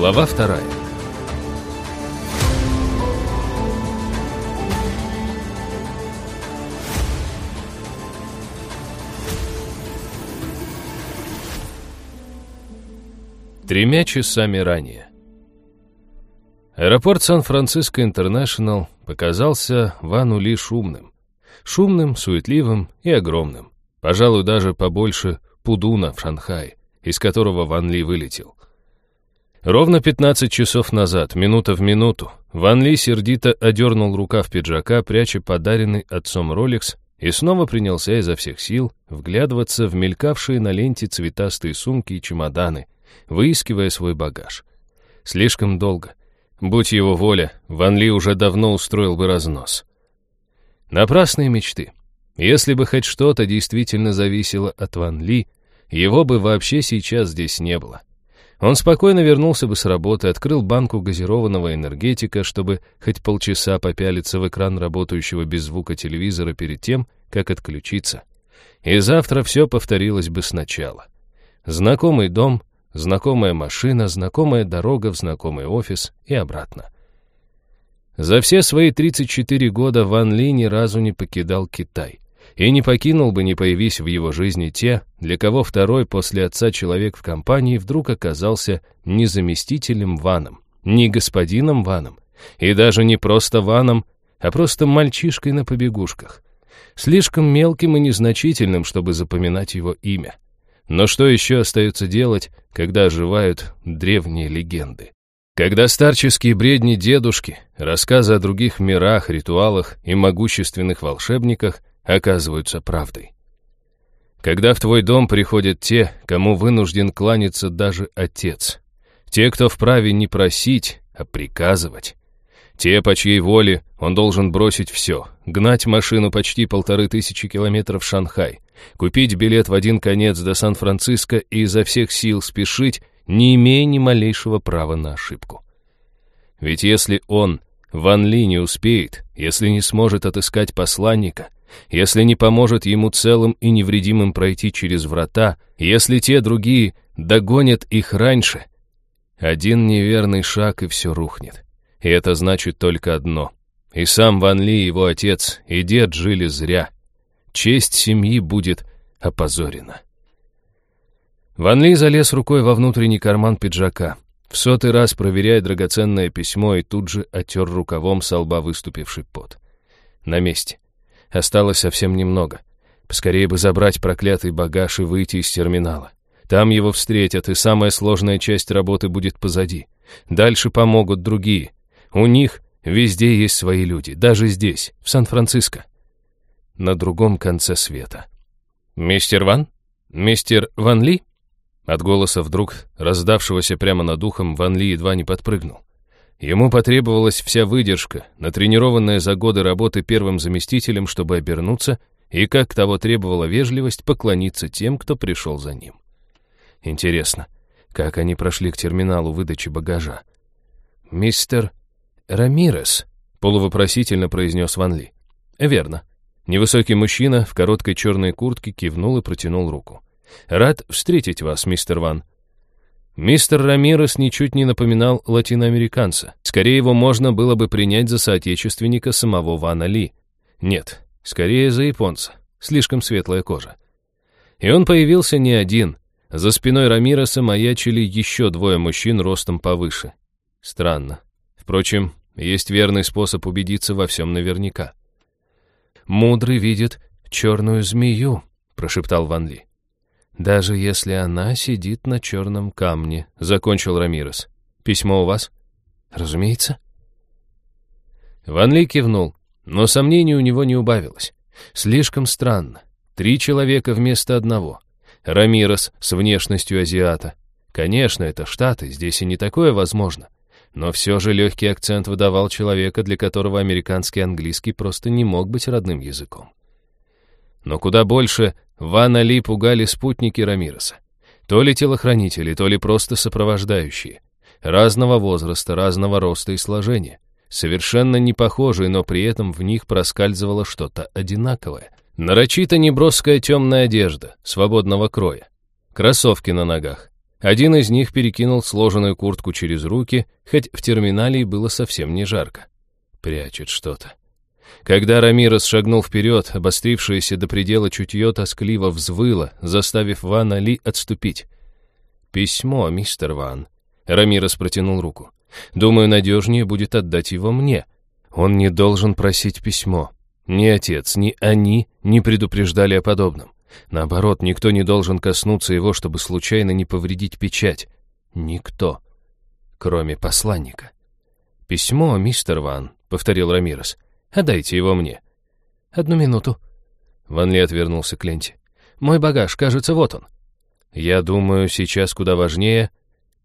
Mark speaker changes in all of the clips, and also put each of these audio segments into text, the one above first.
Speaker 1: Глава вторая. Тремя часами ранее. Аэропорт Сан-Франциско Интернешнл показался Вану Ли шумным. Шумным, суетливым и огромным. Пожалуй, даже побольше Пудуна в Шанхае, из которого Ван Ли вылетел. Ровно 15 часов назад, минута в минуту, Ван Ли сердито одернул рукав пиджака, пряча подаренный отцом Ролекс, и снова принялся изо всех сил вглядываться в мелькавшие на ленте цветастые сумки и чемоданы, выискивая свой багаж. Слишком долго. Будь его воля, Ван Ли уже давно устроил бы разнос. Напрасные мечты. Если бы хоть что-то действительно зависело от Ван Ли, его бы вообще сейчас здесь не было. Он спокойно вернулся бы с работы, открыл банку газированного энергетика, чтобы хоть полчаса попялиться в экран работающего без звука телевизора перед тем, как отключиться. И завтра все повторилось бы сначала. Знакомый дом, знакомая машина, знакомая дорога в знакомый офис и обратно. За все свои 34 года Ван Ли ни разу не покидал Китай и не покинул бы, не появись в его жизни те, для кого второй после отца человек в компании вдруг оказался не заместителем Ваном, не господином Ваном, и даже не просто Ваном, а просто мальчишкой на побегушках, слишком мелким и незначительным, чтобы запоминать его имя. Но что еще остается делать, когда оживают древние легенды? Когда старческие бредни дедушки, рассказы о других мирах, ритуалах и могущественных волшебниках оказываются правдой. Когда в твой дом приходят те, кому вынужден кланяться даже отец. Те, кто вправе не просить, а приказывать. Те, по чьей воле он должен бросить все, гнать машину почти полторы тысячи километров в Шанхай, купить билет в один конец до Сан-Франциско и изо всех сил спешить, не имея ни малейшего права на ошибку. Ведь если он, Ван Ли, не успеет, если не сможет отыскать посланника — если не поможет ему целым и невредимым пройти через врата, если те другие догонят их раньше, один неверный шаг и все рухнет. И это значит только одно. И сам Ван Ли, его отец, и дед жили зря. Честь семьи будет опозорена. Ван Ли залез рукой во внутренний карман пиджака, в сотый раз проверяя драгоценное письмо и тут же оттер рукавом со лба выступивший пот. На месте. Осталось совсем немного. Поскорее бы забрать проклятый багаж и выйти из терминала. Там его встретят, и самая сложная часть работы будет позади. Дальше помогут другие. У них везде есть свои люди, даже здесь, в Сан-Франциско. На другом конце света. «Мистер Ван? Мистер Ван Ли?» От голоса вдруг, раздавшегося прямо над ухом, Ван Ли едва не подпрыгнул. Ему потребовалась вся выдержка, натренированная за годы работы первым заместителем, чтобы обернуться и, как того требовала вежливость, поклониться тем, кто пришел за ним. Интересно, как они прошли к терминалу выдачи багажа? «Мистер Рамирес», — полувопросительно произнес Ван Ли. «Верно». Невысокий мужчина в короткой черной куртке кивнул и протянул руку. «Рад встретить вас, мистер Ван. Мистер Рамирес ничуть не напоминал латиноамериканца. Скорее его можно было бы принять за соотечественника самого Вана Ли. Нет, скорее за японца. Слишком светлая кожа. И он появился не один. За спиной Рамиреса маячили еще двое мужчин ростом повыше. Странно. Впрочем, есть верный способ убедиться во всем наверняка. «Мудрый видит черную змею», — прошептал Ван Ли. «Даже если она сидит на черном камне», — закончил Рамирес. «Письмо у вас?» «Разумеется». Ван Ли кивнул, но сомнений у него не убавилось. Слишком странно. Три человека вместо одного. Рамирес с внешностью азиата. Конечно, это Штаты, здесь и не такое возможно. Но все же легкий акцент выдавал человека, для которого американский английский просто не мог быть родным языком. Но куда больше Вана Ли пугали спутники Рамиреса. То ли телохранители, то ли просто сопровождающие. Разного возраста, разного роста и сложения. Совершенно не похожие, но при этом в них проскальзывало что-то одинаковое. Нарочито неброская темная одежда, свободного кроя. Кроссовки на ногах. Один из них перекинул сложенную куртку через руки, хоть в терминале было совсем не жарко. Прячет что-то. Когда Рамирос шагнул вперед, обострившееся до предела чутье тоскливо взвыло, заставив Вана Ли отступить. «Письмо, мистер Ван». Рамирос протянул руку. «Думаю, надежнее будет отдать его мне. Он не должен просить письмо. Ни отец, ни они не предупреждали о подобном. Наоборот, никто не должен коснуться его, чтобы случайно не повредить печать. Никто. Кроме посланника. «Письмо, мистер Ван», — повторил Рамирес. «Отдайте его мне». «Одну минуту». Ван Ли отвернулся к ленте. «Мой багаж, кажется, вот он». «Я думаю, сейчас куда важнее...»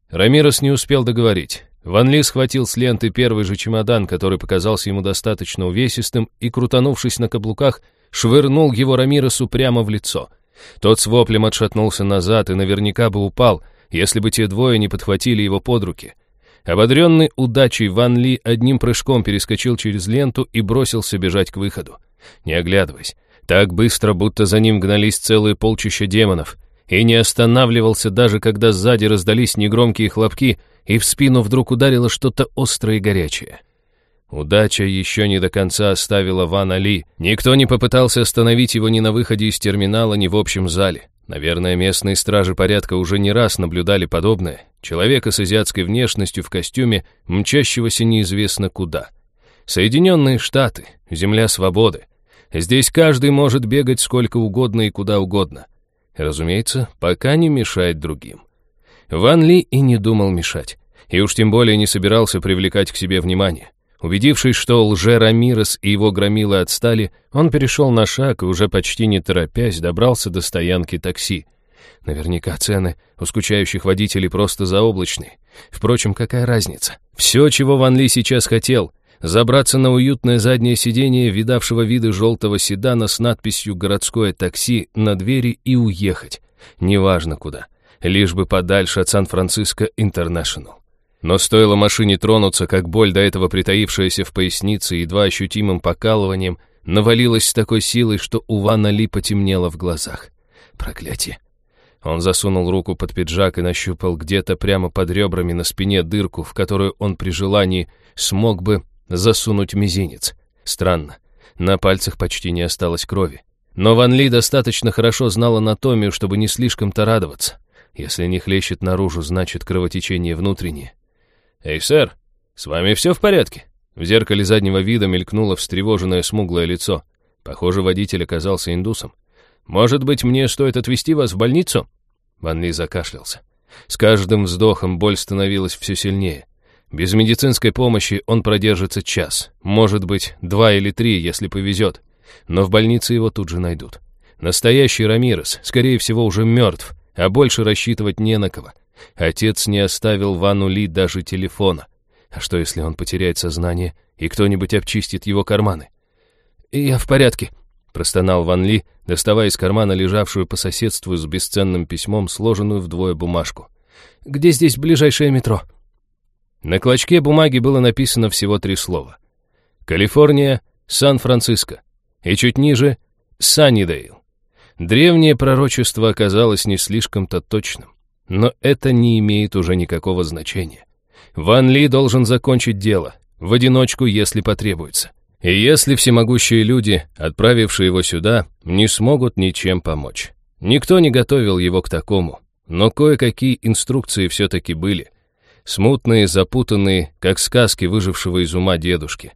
Speaker 1: Рамирес не успел договорить. Ван Ли схватил с ленты первый же чемодан, который показался ему достаточно увесистым, и, крутанувшись на каблуках, швырнул его Рамиросу прямо в лицо. Тот с воплем отшатнулся назад и наверняка бы упал, если бы те двое не подхватили его под руки. Ободренный удачей Ван Ли одним прыжком перескочил через ленту и бросился бежать к выходу. Не оглядываясь, так быстро, будто за ним гнались целые полчища демонов, и не останавливался даже, когда сзади раздались негромкие хлопки, и в спину вдруг ударило что-то острое и горячее. Удача еще не до конца оставила Ван Ли. Никто не попытался остановить его ни на выходе из терминала, ни в общем зале. Наверное, местные стражи порядка уже не раз наблюдали подобное. Человека с азиатской внешностью в костюме, мчащегося неизвестно куда. Соединенные Штаты, земля свободы. Здесь каждый может бегать сколько угодно и куда угодно. Разумеется, пока не мешает другим. Ван Ли и не думал мешать. И уж тем более не собирался привлекать к себе внимание. Убедившись, что лже-Рамирес и его громилы отстали, он перешел на шаг и уже почти не торопясь добрался до стоянки такси. Наверняка цены у скучающих водителей просто заоблачные. Впрочем, какая разница? Все, чего Ван Ли сейчас хотел — забраться на уютное заднее сиденье видавшего виды желтого седана с надписью «Городское такси» на двери и уехать. Неважно куда. Лишь бы подальше от Сан-Франциско Интернешнл. Но стоило машине тронуться, как боль, до этого притаившаяся в пояснице едва ощутимым покалыванием, навалилась с такой силой, что у Вана Ли потемнело в глазах. Проклятие. Он засунул руку под пиджак и нащупал где-то прямо под ребрами на спине дырку, в которую он при желании смог бы засунуть мизинец. Странно. На пальцах почти не осталось крови. Но Ван Ли достаточно хорошо знал анатомию, чтобы не слишком-то радоваться. Если не хлещет наружу, значит кровотечение внутреннее. «Эй, сэр, с вами все в порядке?» В зеркале заднего вида мелькнуло встревоженное смуглое лицо. Похоже, водитель оказался индусом. «Может быть, мне стоит отвезти вас в больницу?» Ван Ли закашлялся. С каждым вздохом боль становилась все сильнее. Без медицинской помощи он продержится час, может быть, два или три, если повезет. Но в больнице его тут же найдут. Настоящий Рамирес, скорее всего, уже мертв, а больше рассчитывать не на кого. Отец не оставил Вану Ли даже телефона. А что, если он потеряет сознание, и кто-нибудь обчистит его карманы? «Я в порядке», — простонал Ван Ли, доставая из кармана лежавшую по соседству с бесценным письмом сложенную вдвое бумажку. «Где здесь ближайшее метро?» На клочке бумаги было написано всего три слова. «Калифорния, Сан-Франциско» и чуть ниже «Саннидейл». Древнее пророчество оказалось не слишком-то точным. Но это не имеет уже никакого значения. Ван Ли должен закончить дело, в одиночку, если потребуется. И если всемогущие люди, отправившие его сюда, не смогут ничем помочь. Никто не готовил его к такому, но кое-какие инструкции все-таки были. Смутные, запутанные, как сказки выжившего из ума дедушки.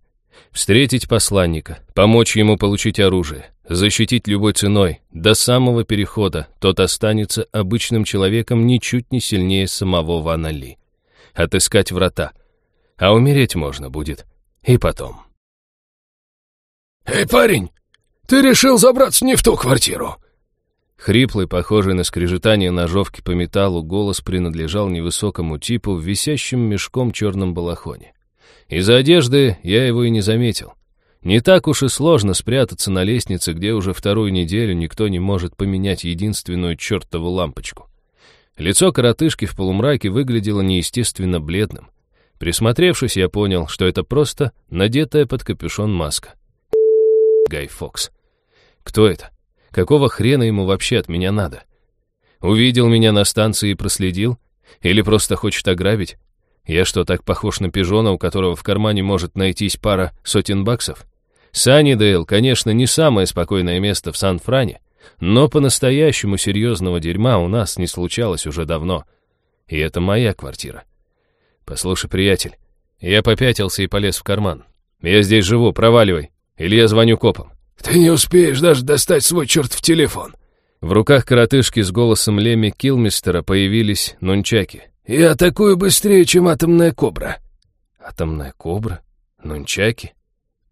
Speaker 1: Встретить посланника, помочь ему получить оружие, защитить любой ценой, до самого перехода тот останется обычным человеком ничуть не сильнее самого Вана Ли. Отыскать врата. А умереть можно будет и потом.
Speaker 2: «Эй, парень, ты решил забраться не в ту квартиру?»
Speaker 1: Хриплый, похожий на скрежетание ножовки по металлу, голос принадлежал невысокому типу в висящем мешком черном балахоне. Из-за одежды я его и не заметил. Не так уж и сложно спрятаться на лестнице, где уже вторую неделю никто не может поменять единственную чертову лампочку. Лицо коротышки в полумраке выглядело неестественно бледным. Присмотревшись, я понял, что это просто надетая под капюшон маска. Гай Фокс. Кто это? Какого хрена ему вообще от меня надо? Увидел меня на станции и проследил? Или просто хочет ограбить? Я что, так похож на пижона, у которого в кармане может найтись пара сотен баксов? Саннидейл, конечно, не самое спокойное место в Сан-Фране, но по-настоящему серьезного дерьма у нас не случалось уже давно. И это моя квартира. Послушай, приятель, я попятился и полез в карман. Я здесь живу, проваливай, или я звоню копам.
Speaker 2: Ты не успеешь даже достать свой черт в телефон.
Speaker 1: В руках коротышки с голосом Леми Килмистера появились нунчаки.
Speaker 2: «Я атакую быстрее, чем атомная кобра».
Speaker 1: «Атомная кобра? Нунчаки?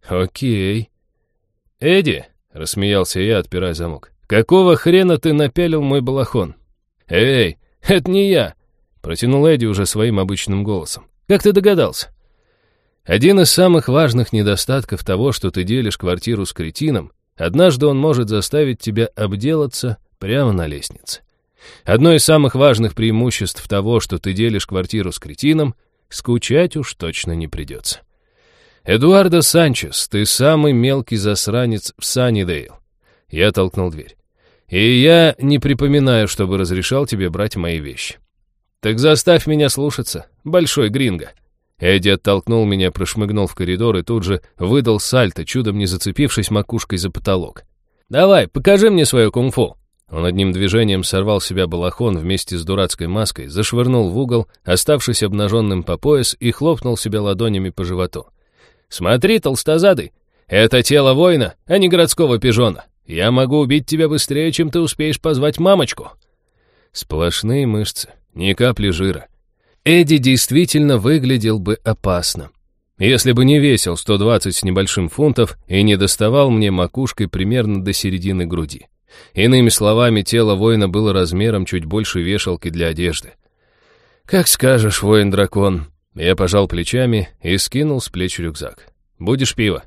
Speaker 1: Окей». «Эдди», — рассмеялся я, отпирая замок, «какого хрена ты напялил мой балахон?» «Эй, это не я», — протянул Эдди уже своим обычным голосом. «Как ты догадался?» Один из самых важных недостатков того, что ты делишь квартиру с кретином, Однажды он может заставить тебя обделаться прямо на лестнице. Одно из самых важных преимуществ того, что ты делишь квартиру с кретином, скучать уж точно не придется. «Эдуардо Санчес, ты самый мелкий засранец в Саннидейл». Я толкнул дверь. «И я не припоминаю, чтобы разрешал тебе брать мои вещи. Так заставь меня слушаться, большой гринго». Эдди оттолкнул меня, прошмыгнул в коридор и тут же выдал сальто, чудом не зацепившись макушкой за потолок. «Давай, покажи мне свое кунг-фу!» Он одним движением сорвал себя балахон вместе с дурацкой маской, зашвырнул в угол, оставшись обнаженным по пояс, и хлопнул себя ладонями по животу. «Смотри, толстозадый, это тело воина, а не городского пижона. Я могу убить тебя быстрее, чем ты успеешь позвать мамочку». Сплошные мышцы, ни капли жира. Эдди действительно выглядел бы опасно. Если бы не весил 120 с небольшим фунтов и не доставал мне макушкой примерно до середины груди. Иными словами, тело воина было размером чуть больше вешалки для одежды. «Как скажешь, воин-дракон». Я пожал плечами и скинул с плеч рюкзак. «Будешь пиво?»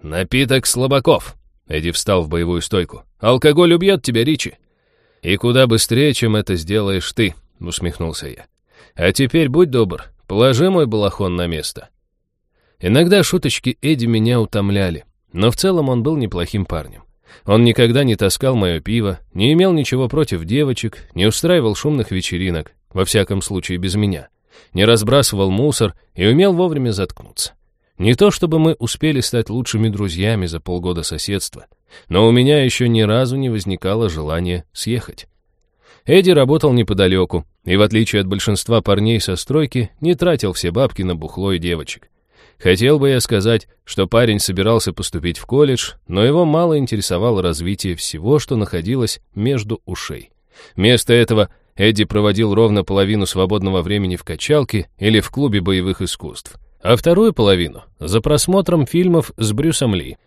Speaker 1: «Напиток слабаков». Эдди встал в боевую стойку. «Алкоголь убьет тебя, Ричи». «И куда быстрее, чем это сделаешь ты», — усмехнулся я. А теперь будь добр, положи мой балахон на место. Иногда шуточки Эдди меня утомляли, но в целом он был неплохим парнем. Он никогда не таскал мое пиво, не имел ничего против девочек, не устраивал шумных вечеринок, во всяком случае без меня, не разбрасывал мусор и умел вовремя заткнуться. Не то чтобы мы успели стать лучшими друзьями за полгода соседства, но у меня еще ни разу не возникало желания съехать. Эдди работал неподалеку, и в отличие от большинства парней со стройки, не тратил все бабки на бухло и девочек. Хотел бы я сказать, что парень собирался поступить в колледж, но его мало интересовало развитие всего, что находилось между ушей. Вместо этого Эдди проводил ровно половину свободного времени в качалке или в клубе боевых искусств, а вторую половину — за просмотром фильмов с Брюсом Ли.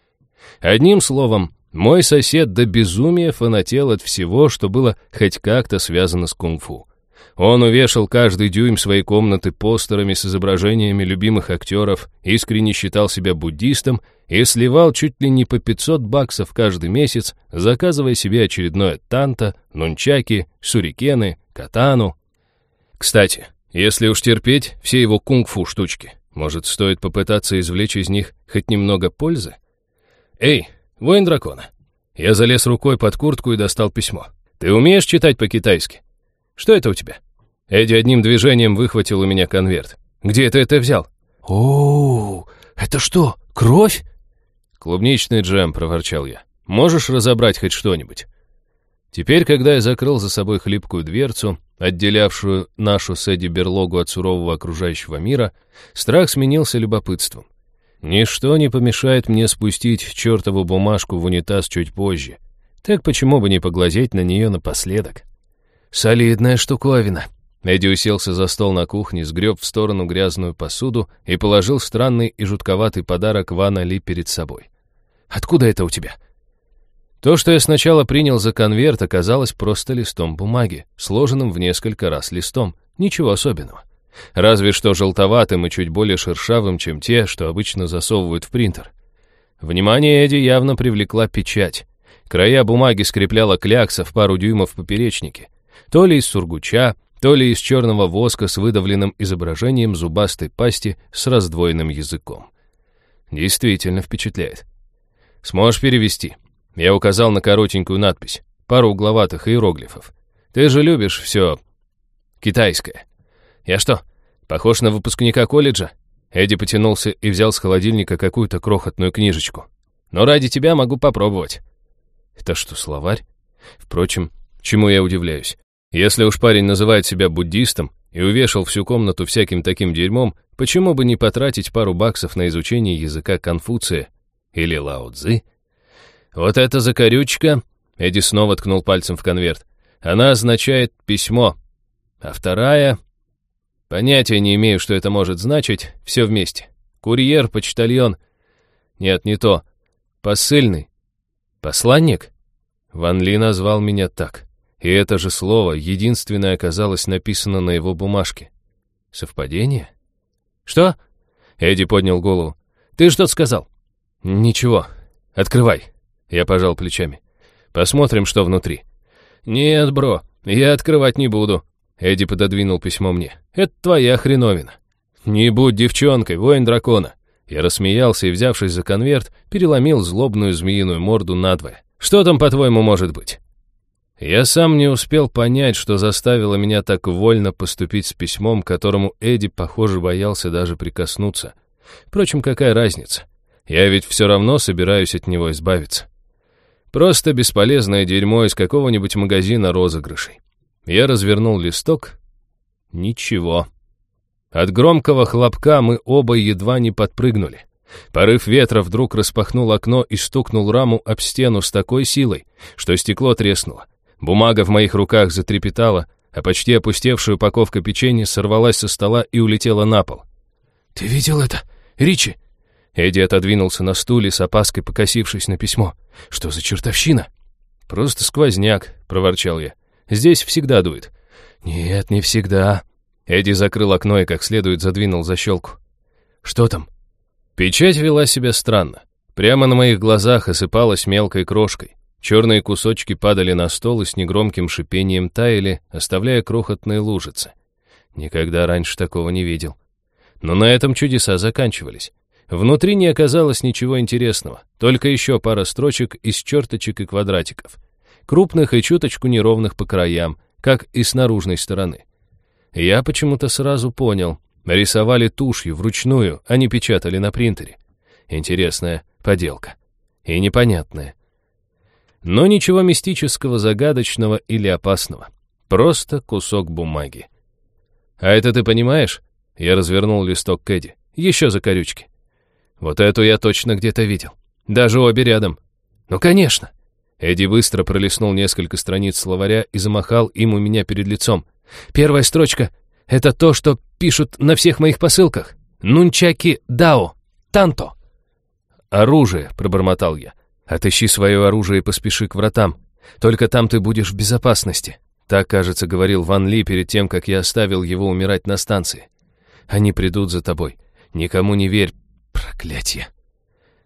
Speaker 1: Одним словом, мой сосед до безумия фанател от всего, что было хоть как-то связано с кунг-фу. Он увешал каждый дюйм своей комнаты постерами с изображениями любимых актеров, искренне считал себя буддистом и сливал чуть ли не по 500 баксов каждый месяц, заказывая себе очередное танто, нунчаки, сюрикены, катану. Кстати, если уж терпеть все его кунг-фу штучки, может, стоит попытаться извлечь из них хоть немного пользы? Эй, воин дракона. Я залез рукой под куртку и достал письмо. Ты умеешь читать по-китайски? Что это у тебя? Эдди одним движением выхватил у меня конверт. Где ты это взял?
Speaker 2: О, это что, кровь?
Speaker 1: Клубничный джем, проворчал я. Можешь разобрать хоть что-нибудь? Теперь, когда я закрыл за собой хлипкую дверцу, отделявшую нашу с Эдди берлогу от сурового окружающего мира, страх сменился любопытством. Ничто не помешает мне спустить чертову бумажку в унитаз чуть позже. Так почему бы не поглазеть на нее напоследок? Солидная штуковина. Эдди уселся за стол на кухне, сгреб в сторону грязную посуду и положил странный и жутковатый подарок Вана Ли перед собой. «Откуда это у тебя?» То, что я сначала принял за конверт, оказалось просто листом бумаги, сложенным в несколько раз листом. Ничего особенного. Разве что желтоватым и чуть более шершавым, чем те, что обычно засовывают в принтер. Внимание Эдди явно привлекла печать. Края бумаги скрепляла клякса в пару дюймов поперечнике. То ли из сургуча, то ли из черного воска с выдавленным изображением зубастой пасти с раздвоенным языком. Действительно впечатляет. «Сможешь перевести?» Я указал на коротенькую надпись, пару угловатых иероглифов. «Ты же любишь все китайское». Я что, похож на выпускника колледжа?» Эдди потянулся и взял с холодильника какую-то крохотную книжечку. «Но ради тебя могу попробовать». «Это что, словарь?» Впрочем, чему я удивляюсь? Если уж парень называет себя буддистом и увешал всю комнату всяким таким дерьмом, почему бы не потратить пару баксов на изучение языка Конфуция или Лао Цзы? Вот эта закорючка, Эдди снова ткнул пальцем в конверт, она означает «письмо», а вторая... Понятия не имею, что это может значить, все вместе. Курьер, почтальон... Нет, не то. Посыльный. Посланник? Ван Ли назвал меня так. И это же слово, единственное, оказалось написано на его бумажке. Совпадение? Что? Эдди поднял голову. Ты что сказал? Ничего. Открывай. Я пожал плечами. Посмотрим, что внутри. Нет, бро, я открывать не буду. Эдди пододвинул письмо мне. Это твоя хреновина. Не будь девчонкой, воин дракона. Я рассмеялся и, взявшись за конверт, переломил злобную змеиную морду надвое. Что там, по-твоему, может быть? Я сам не успел понять, что заставило меня так вольно поступить с письмом, которому Эдди, похоже, боялся даже прикоснуться. Впрочем, какая разница? Я ведь все равно собираюсь от него избавиться. Просто бесполезное дерьмо из какого-нибудь магазина розыгрышей. Я развернул листок. Ничего. От громкого хлопка мы оба едва не подпрыгнули. Порыв ветра вдруг распахнул окно и стукнул раму об стену с такой силой, что стекло треснуло. Бумага в моих руках затрепетала, а почти опустевшая упаковка печенья сорвалась со стола и улетела на пол.
Speaker 2: «Ты видел это, Ричи?»
Speaker 1: Эдди отодвинулся на стуле с опаской, покосившись на письмо. «Что за чертовщина?» «Просто сквозняк», — проворчал я. «Здесь всегда дует». «Нет, не всегда». Эдди закрыл окно и как следует задвинул защелку. «Что там?» Печать вела себя странно. Прямо на моих глазах осыпалась мелкой крошкой. Черные кусочки падали на стол и с негромким шипением таяли, оставляя крохотные лужицы. Никогда раньше такого не видел. Но на этом чудеса заканчивались. Внутри не оказалось ничего интересного, только еще пара строчек из черточек и квадратиков. Крупных и чуточку неровных по краям, как и с наружной стороны. Я почему-то сразу понял. Рисовали тушью, вручную, а не печатали на принтере. Интересная поделка. И непонятная. Но ничего мистического, загадочного или опасного. Просто кусок бумаги. «А это ты понимаешь?» Я развернул листок Кэдди. «Еще за корючки». «Вот эту я точно где-то видел. Даже обе рядом». «Ну, конечно». Эдди быстро пролистнул несколько страниц словаря и замахал им у меня перед лицом. «Первая строчка — это то, что пишут на всех моих посылках. Нунчаки Дао. Танто». «Оружие», — пробормотал я. Отыщи свое оружие и поспеши к вратам. Только там ты будешь в безопасности. Так, кажется, говорил Ван Ли перед тем, как я оставил его умирать на станции. Они придут за тобой. Никому не верь. Проклятие.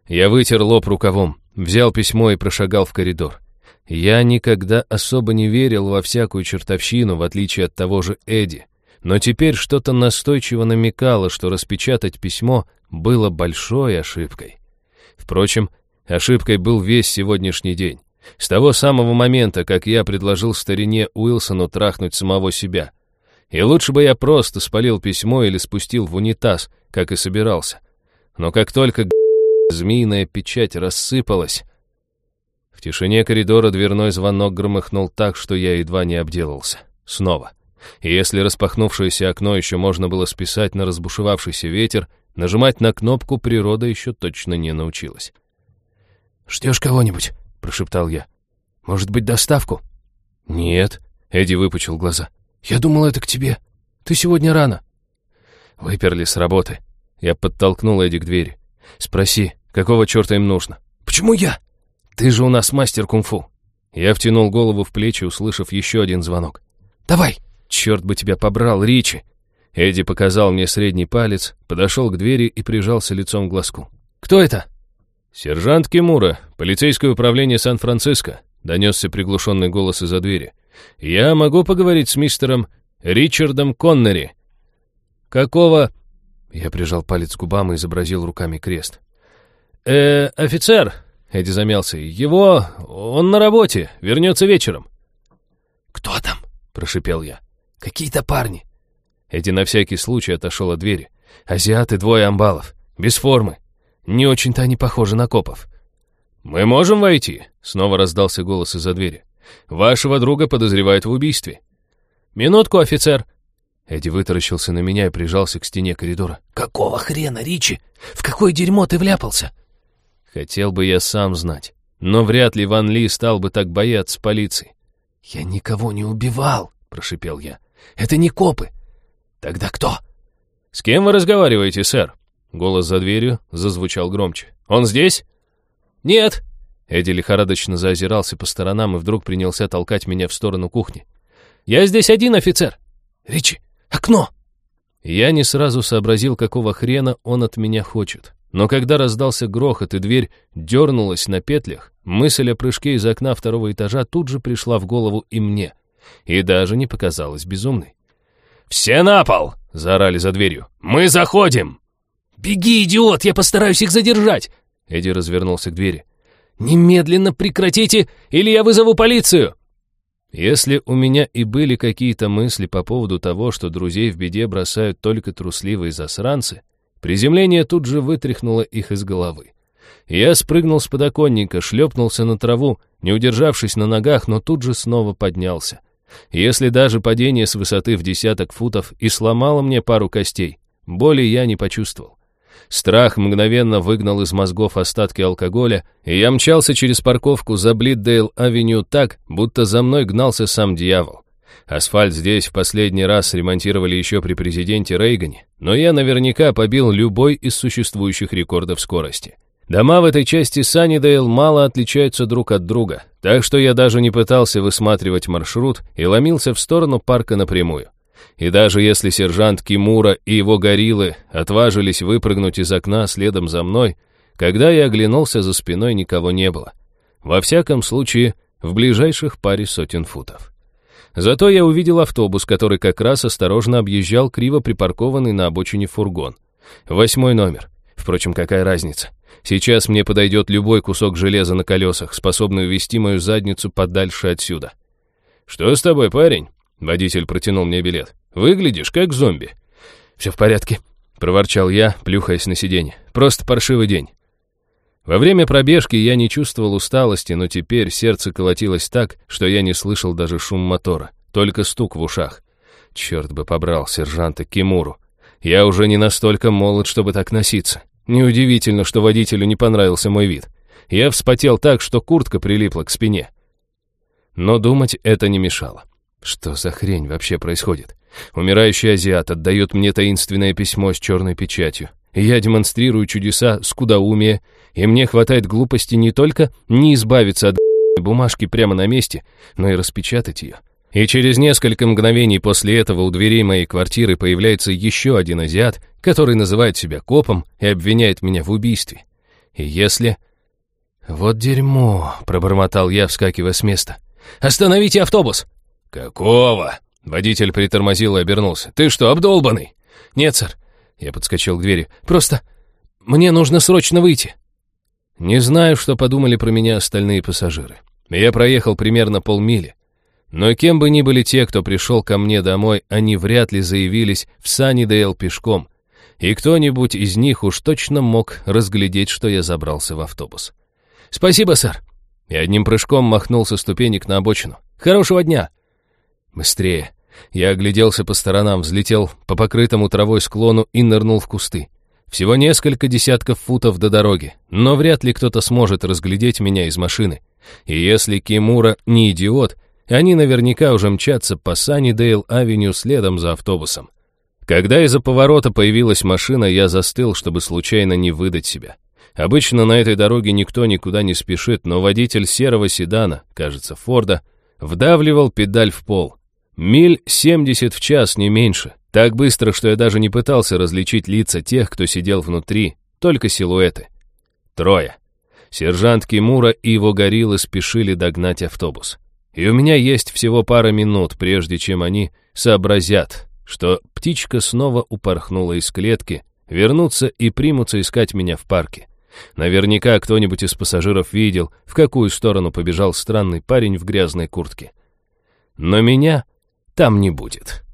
Speaker 1: Я вытер лоб рукавом, взял письмо и прошагал в коридор. Я никогда особо не верил во всякую чертовщину, в отличие от того же Эдди. Но теперь что-то настойчиво намекало, что распечатать письмо было большой ошибкой. Впрочем, Ошибкой был весь сегодняшний день. С того самого момента, как я предложил старине Уилсону трахнуть самого себя. И лучше бы я просто спалил письмо или спустил в унитаз, как и собирался. Но как только змеиная печать рассыпалась... В тишине коридора дверной звонок громыхнул так, что я едва не обделался. Снова. И если распахнувшееся окно еще можно было списать на разбушевавшийся ветер, нажимать на кнопку природа еще точно не научилась.
Speaker 2: «Ждешь кого-нибудь?» — прошептал я. «Может быть, доставку?»
Speaker 1: «Нет», — Эдди выпучил глаза.
Speaker 2: «Я думал, это к тебе. Ты сегодня рано».
Speaker 1: Выперли с работы. Я подтолкнул Эдди к двери. «Спроси, какого черта им нужно?»
Speaker 2: «Почему я?»
Speaker 1: «Ты же у нас мастер кунг-фу». Я втянул голову в плечи, услышав еще один звонок.
Speaker 2: «Давай!»
Speaker 1: «Черт бы тебя побрал, Ричи!» Эдди показал мне средний палец, подошел к двери и прижался лицом к глазку.
Speaker 2: «Кто это?»
Speaker 1: «Сержант Кимура, полицейское управление Сан-Франциско», — донесся приглушенный голос из-за двери. «Я могу поговорить с мистером Ричардом Коннери». «Какого...» — я прижал палец к губам и изобразил руками крест. «Э, офицер», — Эдди замялся, — «его... он на работе, вернется вечером».
Speaker 2: «Кто там?» — прошипел я. «Какие-то парни».
Speaker 1: Эдди на всякий случай отошел от двери. Азиаты двое амбалов. Без формы. Не очень-то они похожи на копов. «Мы можем войти?» — снова раздался голос из-за двери. «Вашего друга подозревают в убийстве». «Минутку, офицер!» Эдди вытаращился на меня и прижался к стене коридора.
Speaker 3: «Какого хрена, Ричи? В какое дерьмо ты вляпался?»
Speaker 1: Хотел бы я сам знать, но вряд ли Ван Ли стал бы так бояться полиции.
Speaker 3: «Я никого не убивал», — прошипел я. «Это не копы». «Тогда кто?»
Speaker 1: «С кем вы разговариваете, сэр?» Голос за дверью зазвучал громче. «Он здесь?»
Speaker 3: «Нет!»
Speaker 1: Эдди лихорадочно заозирался по сторонам и вдруг принялся толкать меня в сторону кухни.
Speaker 3: «Я здесь один, офицер!» «Ричи, окно!»
Speaker 1: Я не сразу сообразил, какого хрена он от меня хочет. Но когда раздался грохот и дверь дернулась на петлях, мысль о прыжке из окна второго этажа тут же пришла в голову и мне. И даже не показалась безумной. «Все на пол!» — заорали за дверью. «Мы заходим!»
Speaker 3: «Беги, идиот, я постараюсь их задержать!»
Speaker 1: Эдди развернулся к двери.
Speaker 3: «Немедленно прекратите, или я вызову полицию!»
Speaker 1: Если у меня и были какие-то мысли по поводу того, что друзей в беде бросают только трусливые засранцы, приземление тут же вытряхнуло их из головы. Я спрыгнул с подоконника, шлепнулся на траву, не удержавшись на ногах, но тут же снова поднялся. Если даже падение с высоты в десяток футов и сломало мне пару костей, боли я не почувствовал. Страх мгновенно выгнал из мозгов остатки алкоголя, и я мчался через парковку за Блиддейл-авеню так, будто за мной гнался сам дьявол. Асфальт здесь в последний раз ремонтировали еще при президенте Рейгане, но я наверняка побил любой из существующих рекордов скорости. Дома в этой части Саннидейл мало отличаются друг от друга, так что я даже не пытался высматривать маршрут и ломился в сторону парка напрямую. И даже если сержант Кимура и его гориллы отважились выпрыгнуть из окна следом за мной, когда я оглянулся, за спиной никого не было. Во всяком случае, в ближайших паре сотен футов. Зато я увидел автобус, который как раз осторожно объезжал криво припаркованный на обочине фургон. Восьмой номер. Впрочем, какая разница? Сейчас мне подойдет любой кусок железа на колесах, способный увести мою задницу подальше отсюда. «Что с тобой, парень?» Водитель протянул мне билет. «Выглядишь как зомби».
Speaker 3: «Все в порядке», — проворчал я, плюхаясь на сиденье. «Просто паршивый день».
Speaker 1: Во время пробежки я не чувствовал усталости, но теперь сердце колотилось так, что я не слышал даже шум мотора, только стук в ушах. Черт бы побрал сержанта Кимуру. Я уже не настолько молод, чтобы так носиться. Неудивительно, что водителю не понравился мой вид. Я вспотел так, что куртка прилипла к спине. Но думать это не мешало. Что за хрень вообще происходит? Умирающий азиат отдает мне таинственное письмо с черной печатью. Я демонстрирую чудеса скудоумия, и мне хватает глупости не только не избавиться от бумажки прямо на месте, но и распечатать ее. И через несколько мгновений после этого у дверей моей квартиры появляется еще один азиат, который называет себя копом и обвиняет меня в убийстве. И если... «Вот дерьмо», — пробормотал я, вскакивая с места. «Остановите автобус!»
Speaker 2: «Какого?»
Speaker 1: Водитель притормозил и обернулся. «Ты что, обдолбанный?»
Speaker 3: «Нет, сэр».
Speaker 1: Я подскочил к двери.
Speaker 3: «Просто мне нужно срочно выйти».
Speaker 1: Не знаю, что подумали про меня остальные пассажиры. Я проехал примерно полмили. Но кем бы ни были те, кто пришел ко мне домой, они вряд ли заявились в Саннидейл пешком. И кто-нибудь из них уж точно мог разглядеть, что я забрался в автобус.
Speaker 3: «Спасибо, сэр».
Speaker 1: И одним прыжком махнул со ступенек на обочину. «Хорошего дня!» Быстрее. Я огляделся по сторонам, взлетел по покрытому травой склону и нырнул в кусты. Всего несколько десятков футов до дороги, но вряд ли кто-то сможет разглядеть меня из машины. И если Кимура не идиот, они наверняка уже мчатся по Саннидейл-авеню следом за автобусом. Когда из-за поворота появилась машина, я застыл, чтобы случайно не выдать себя. Обычно на этой дороге никто никуда не спешит, но водитель серого седана, кажется, Форда, вдавливал педаль в пол. Миль 70 в час, не меньше. Так быстро, что я даже не пытался различить лица тех, кто сидел внутри, только силуэты. Трое. Сержант Кимура и его гориллы спешили догнать автобус. И у меня есть всего пара минут, прежде чем они сообразят, что птичка снова упорхнула из клетки, вернутся и примутся искать меня в парке. Наверняка кто-нибудь из пассажиров видел, в какую сторону побежал странный парень в грязной куртке. Но меня там не будет.